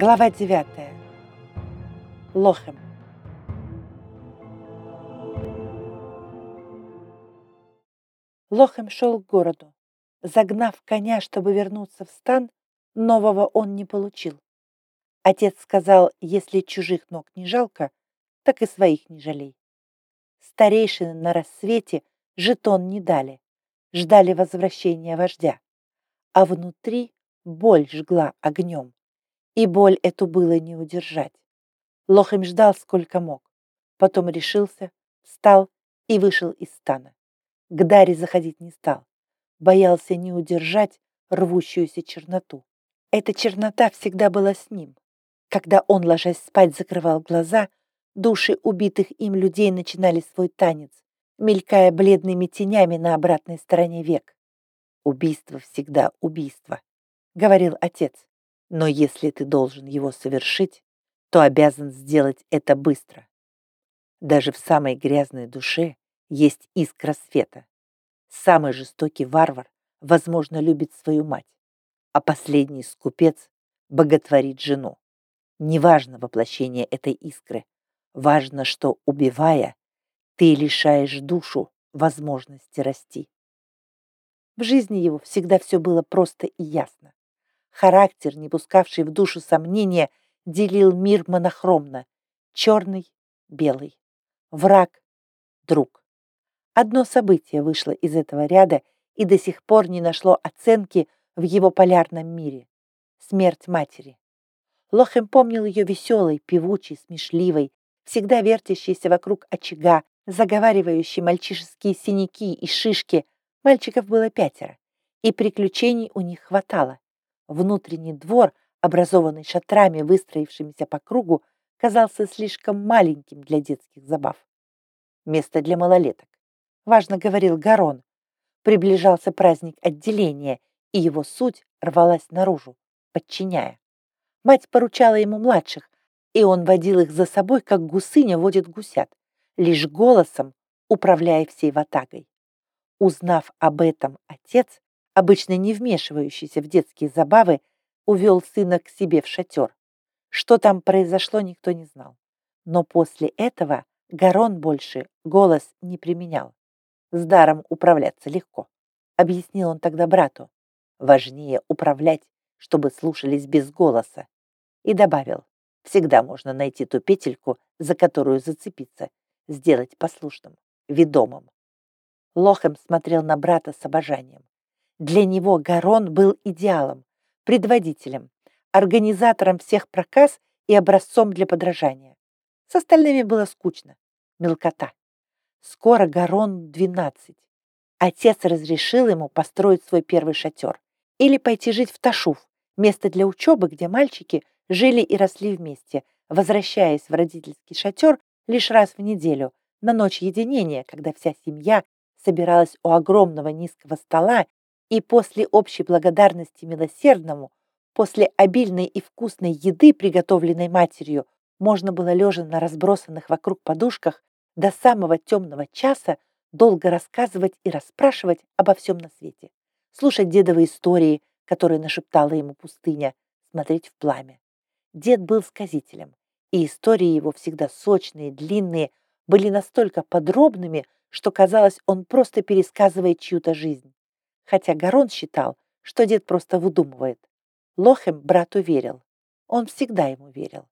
Глава 9. Лохем. Лохем шел к городу. Загнав коня, чтобы вернуться в стан, нового он не получил. Отец сказал, если чужих ног не жалко, так и своих не жалей. Старейшины на рассвете жетон не дали, ждали возвращения вождя, а внутри боль жгла огнем и боль эту было не удержать. Лохем ждал сколько мог, потом решился, встал и вышел из стана. К Даре заходить не стал, боялся не удержать рвущуюся черноту. Эта чернота всегда была с ним. Когда он, ложась спать, закрывал глаза, души убитых им людей начинали свой танец, мелькая бледными тенями на обратной стороне век. «Убийство всегда убийство», — говорил отец. Но если ты должен его совершить, то обязан сделать это быстро. Даже в самой грязной душе есть искра света. Самый жестокий варвар, возможно, любит свою мать, а последний скупец боготворит жену. Неважно воплощение этой искры, важно, что, убивая, ты лишаешь душу возможности расти. В жизни его всегда все было просто и ясно. Характер, не пускавший в душу сомнения, делил мир монохромно. Черный, белый. Враг, друг. Одно событие вышло из этого ряда и до сих пор не нашло оценки в его полярном мире. Смерть матери. Лохем помнил ее веселой, певучей, смешливой, всегда вертящейся вокруг очага, заговаривающей мальчишеские синяки и шишки. Мальчиков было пятеро, и приключений у них хватало. Внутренний двор, образованный шатрами, выстроившимися по кругу, казался слишком маленьким для детских забав. Место для малолеток. Важно говорил Гарон. Приближался праздник отделения, и его суть рвалась наружу, подчиняя. Мать поручала ему младших, и он водил их за собой, как гусыня водит гусят, лишь голосом управляя всей ватагой. Узнав об этом, отец обычно не вмешивающийся в детские забавы, увел сына к себе в шатер. Что там произошло, никто не знал. Но после этого Гарон больше голос не применял. С даром управляться легко, объяснил он тогда брату. Важнее управлять, чтобы слушались без голоса. И добавил, всегда можно найти ту петельку, за которую зацепиться, сделать послушным, ведомым. Лохем смотрел на брата с обожанием. Для него Гарон был идеалом, предводителем, организатором всех проказ и образцом для подражания. С остальными было скучно. Мелкота. Скоро Гарон 12. Отец разрешил ему построить свой первый шатер или пойти жить в Ташуф, место для учебы, где мальчики жили и росли вместе, возвращаясь в родительский шатер лишь раз в неделю, на ночь единения, когда вся семья собиралась у огромного низкого стола и после общей благодарности милосердному, после обильной и вкусной еды, приготовленной матерью, можно было лежа на разбросанных вокруг подушках до самого темного часа долго рассказывать и расспрашивать обо всем на свете, слушать дедовые истории, которые нашептала ему пустыня, смотреть в пламя. Дед был сказителем, и истории его всегда сочные, длинные, были настолько подробными, что казалось, он просто пересказывает чью-то жизнь хотя Гарон считал, что дед просто выдумывает. Лохем брату верил. Он всегда ему верил.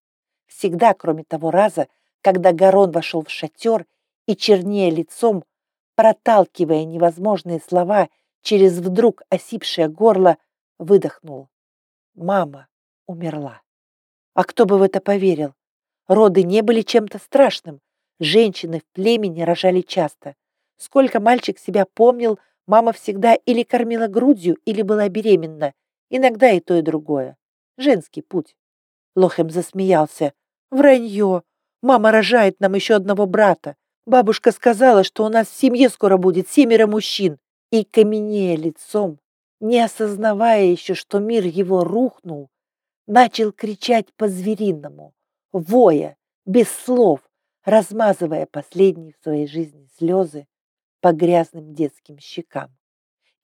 Всегда, кроме того раза, когда Гарон вошел в шатер и, чернее лицом, проталкивая невозможные слова через вдруг осипшее горло, выдохнул. Мама умерла. А кто бы в это поверил? Роды не были чем-то страшным. Женщины в племени рожали часто. Сколько мальчик себя помнил, Мама всегда или кормила грудью, или была беременна. Иногда и то, и другое. Женский путь. Лохем засмеялся. Вранье. Мама рожает нам еще одного брата. Бабушка сказала, что у нас в семье скоро будет семеро мужчин. И каменея лицом, не осознавая еще, что мир его рухнул, начал кричать по-звериному, воя, без слов, размазывая последние в своей жизни слезы по грязным детским щекам.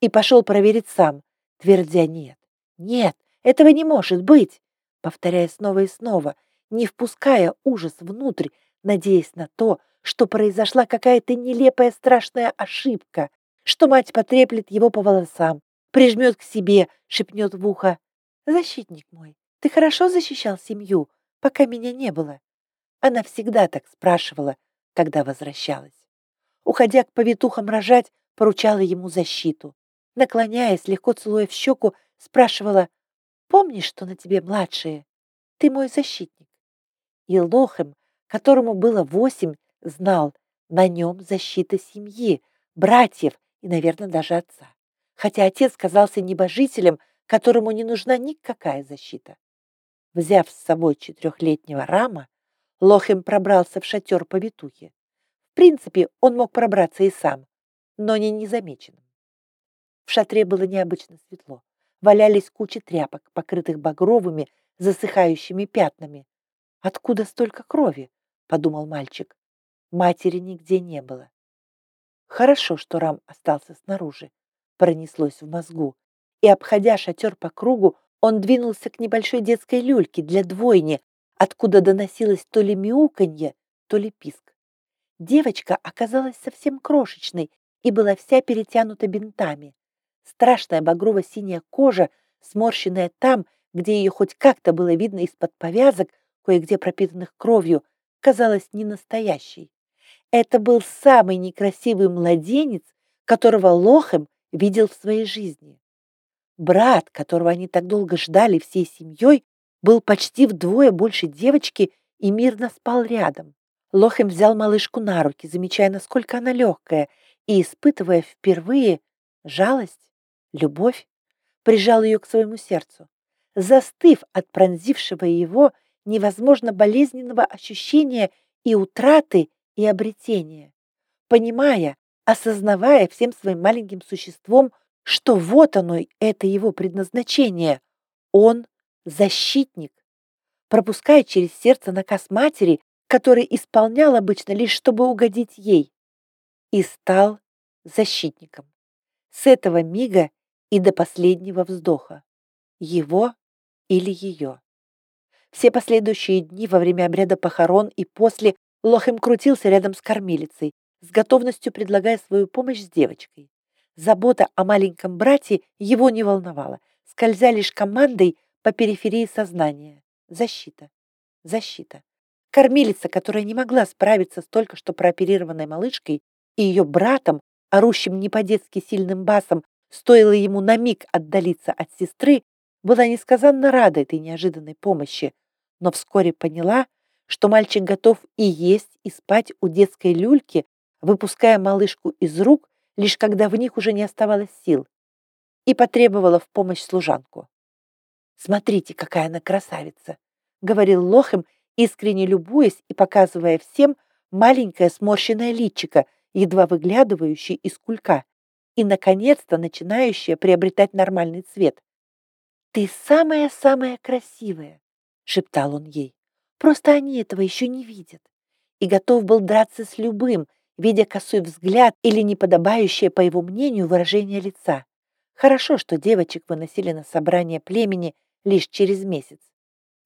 И пошел проверить сам, твердя «нет, нет, этого не может быть». повторяя снова и снова, не впуская ужас внутрь, надеясь на то, что произошла какая-то нелепая страшная ошибка, что мать потреплет его по волосам, прижмет к себе, шепнет в ухо. «Защитник мой, ты хорошо защищал семью, пока меня не было?» Она всегда так спрашивала, когда возвращалась. Уходя к повитухам рожать, поручала ему защиту. Наклоняясь, легко целуя в щеку, спрашивала, «Помнишь, что на тебе младшие? Ты мой защитник». И Лохем, которому было восемь, знал, на нем защита семьи, братьев и, наверное, даже отца. Хотя отец казался небожителем, которому не нужна никакая защита. Взяв с собой четырехлетнего Рама, Лохем пробрался в шатер по витухе. В принципе, он мог пробраться и сам, но не незамеченным. В шатре было необычно светло. Валялись кучи тряпок, покрытых багровыми, засыхающими пятнами. «Откуда столько крови?» — подумал мальчик. Матери нигде не было. Хорошо, что Рам остался снаружи, пронеслось в мозгу, и, обходя шатер по кругу, он двинулся к небольшой детской люльке для двойни, откуда доносилось то ли мяуканье, то ли писк. Девочка оказалась совсем крошечной и была вся перетянута бинтами. Страшная багрово-синяя кожа, сморщенная там, где ее хоть как-то было видно из-под повязок, кое-где пропитанных кровью, казалась ненастоящей. Это был самый некрасивый младенец, которого Лохем видел в своей жизни. Брат, которого они так долго ждали всей семьей, был почти вдвое больше девочки и мирно спал рядом. Лохем взял малышку на руки, замечая, насколько она легкая, и, испытывая впервые жалость, любовь, прижал ее к своему сердцу. Застыв от пронзившего его невозможно болезненного ощущения и утраты, и обретение, понимая, осознавая всем своим маленьким существом, что вот оно, это его предназначение. Он защитник, пропуская через сердце наказ матери, который исполнял обычно лишь чтобы угодить ей, и стал защитником. С этого мига и до последнего вздоха. Его или ее. Все последующие дни во время обряда похорон и после Лохем крутился рядом с кормилицей, с готовностью предлагая свою помощь с девочкой. Забота о маленьком брате его не волновала, скользя лишь командой по периферии сознания. Защита. Защита. Кормилица, которая не могла справиться с только что прооперированной малышкой и ее братом, орущим не по-детски сильным басом, стоило ему на миг отдалиться от сестры, была несказанно рада этой неожиданной помощи, но вскоре поняла, что мальчик готов и есть, и спать у детской люльки, выпуская малышку из рук, лишь когда в них уже не оставалось сил, и потребовала в помощь служанку. «Смотрите, какая она красавица!» — говорил Лохем, искренне любуясь и показывая всем маленькое сморщенное личико, едва выглядывающее из кулька, и, наконец-то, начинающее приобретать нормальный цвет. «Ты самая-самая красивая!» — шептал он ей. Просто они этого еще не видят. И готов был драться с любым, видя косой взгляд или неподобающее, по его мнению, выражение лица. Хорошо, что девочек выносили на собрание племени лишь через месяц.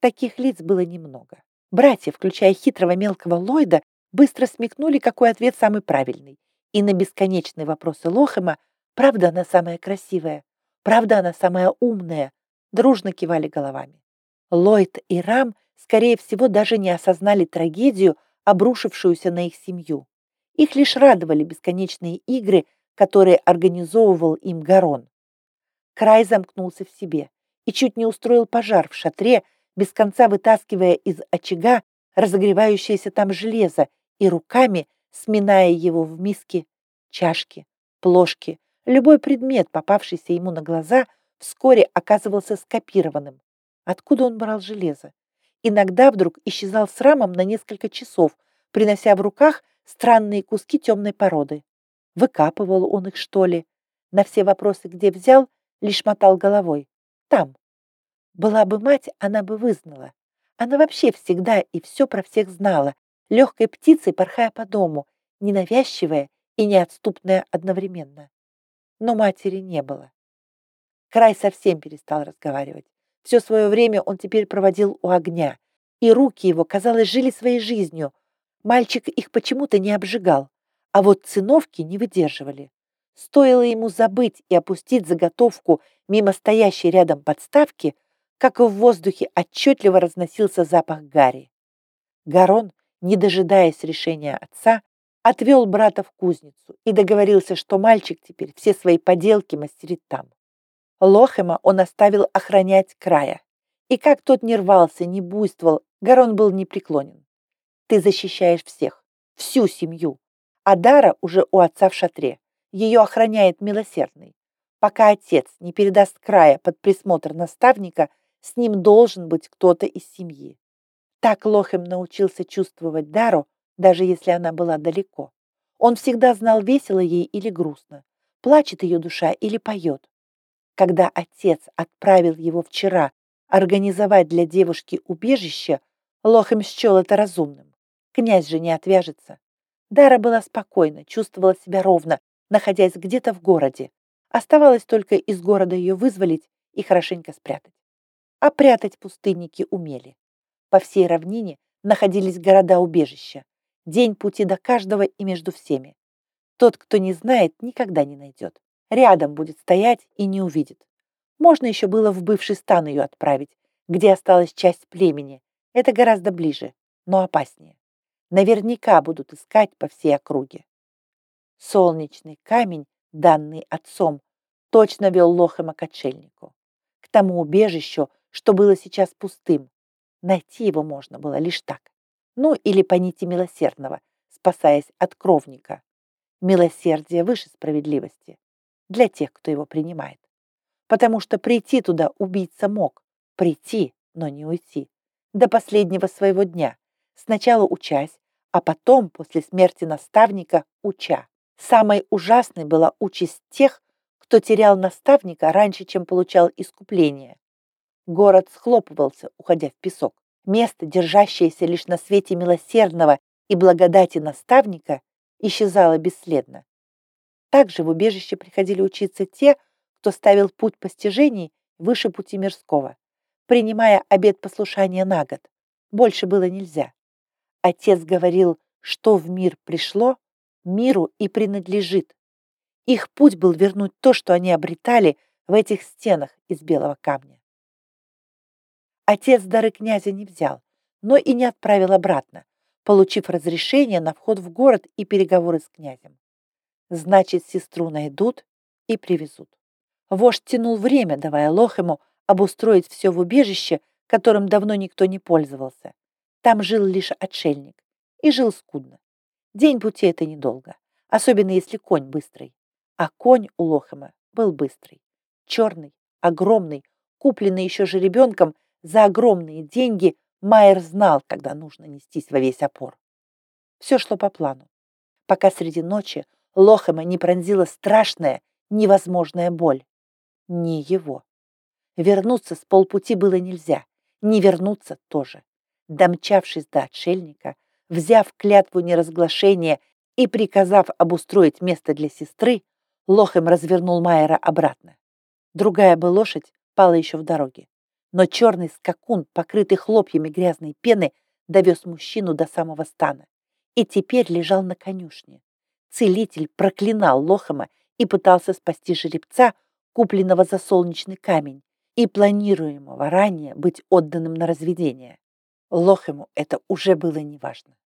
Таких лиц было немного. Братья, включая хитрого мелкого Ллойда, быстро смекнули, какой ответ самый правильный. И на бесконечные вопросы Лохема «Правда она самая красивая? Правда она самая умная?» дружно кивали головами. Ллойд и Рам скорее всего, даже не осознали трагедию, обрушившуюся на их семью. Их лишь радовали бесконечные игры, которые организовывал им Гарон. Край замкнулся в себе и чуть не устроил пожар в шатре, без конца вытаскивая из очага разогревающееся там железо и руками сминая его в миски, чашки, плошки. Любой предмет, попавшийся ему на глаза, вскоре оказывался скопированным. Откуда он брал железо? Иногда вдруг исчезал с рамом на несколько часов, принося в руках странные куски темной породы. Выкапывал он их, что ли? На все вопросы, где взял, лишь мотал головой. Там. Была бы мать, она бы вызнала. Она вообще всегда и все про всех знала, легкой птицей порхая по дому, ненавязчивая и неотступная одновременно. Но матери не было. Край совсем перестал разговаривать. Все свое время он теперь проводил у огня, и руки его, казалось, жили своей жизнью. Мальчик их почему-то не обжигал, а вот циновки не выдерживали. Стоило ему забыть и опустить заготовку мимо стоящей рядом подставки, как в воздухе отчетливо разносился запах гари. Гарон, не дожидаясь решения отца, отвел брата в кузницу и договорился, что мальчик теперь все свои поделки мастерит там. Лохема он оставил охранять края. И как тот не рвался, не буйствовал, Гарон был непреклонен. Ты защищаешь всех, всю семью. А Дара уже у отца в шатре. Ее охраняет милосердный. Пока отец не передаст края под присмотр наставника, с ним должен быть кто-то из семьи. Так Лохем научился чувствовать Дару, даже если она была далеко. Он всегда знал, весело ей или грустно, плачет ее душа или поет. Когда отец отправил его вчера организовать для девушки убежище, Лохем счел это разумным. Князь же не отвяжется. Дара была спокойна, чувствовала себя ровно, находясь где-то в городе. Оставалось только из города ее вызволить и хорошенько спрятать. А прятать пустынники умели. По всей равнине находились города-убежища. День пути до каждого и между всеми. Тот, кто не знает, никогда не найдет. Рядом будет стоять и не увидит. Можно еще было в бывший стан ее отправить, где осталась часть племени. Это гораздо ближе, но опаснее. Наверняка будут искать по всей округе. Солнечный камень, данный отцом, точно вел Лохема к отшельнику. К тому убежищу, что было сейчас пустым. Найти его можно было лишь так. Ну или по нити милосердного, спасаясь от кровника. Милосердие выше справедливости для тех, кто его принимает. Потому что прийти туда убийца мог. Прийти, но не уйти. До последнего своего дня. Сначала учась, а потом, после смерти наставника, уча. Самой ужасной была участь тех, кто терял наставника раньше, чем получал искупление. Город схлопывался, уходя в песок. Место, держащееся лишь на свете милосердного и благодати наставника, исчезало бесследно. Также в убежище приходили учиться те, кто ставил путь постижений выше пути мирского, принимая обет послушания на год. Больше было нельзя. Отец говорил, что в мир пришло, миру и принадлежит. Их путь был вернуть то, что они обретали в этих стенах из белого камня. Отец дары князя не взял, но и не отправил обратно, получив разрешение на вход в город и переговоры с князем. Значит, сестру найдут и привезут. Вождь тянул время, давая Лохему обустроить все в убежище, которым давно никто не пользовался. Там жил лишь отшельник. И жил скудно. День пути это недолго, особенно если конь быстрый. А конь у Лохема был быстрый. Черный, огромный, купленный еще жеребенком за огромные деньги, Майер знал, когда нужно нестись во весь опор. Все шло по плану. Пока среди ночи Лохема не пронзила страшная, невозможная боль. Не его. Вернуться с полпути было нельзя, не вернуться тоже. Домчавшись до отшельника, Взяв клятву неразглашения и приказав обустроить место для сестры, Лохем развернул Майера обратно. Другая бы лошадь пала еще в дороге. Но черный скакун, покрытый хлопьями грязной пены, довез мужчину до самого стана и теперь лежал на конюшне. Целитель проклинал Лохема и пытался спасти жеребца, купленного за солнечный камень и планируемого ранее быть отданным на разведение. Лохему это уже было неважно.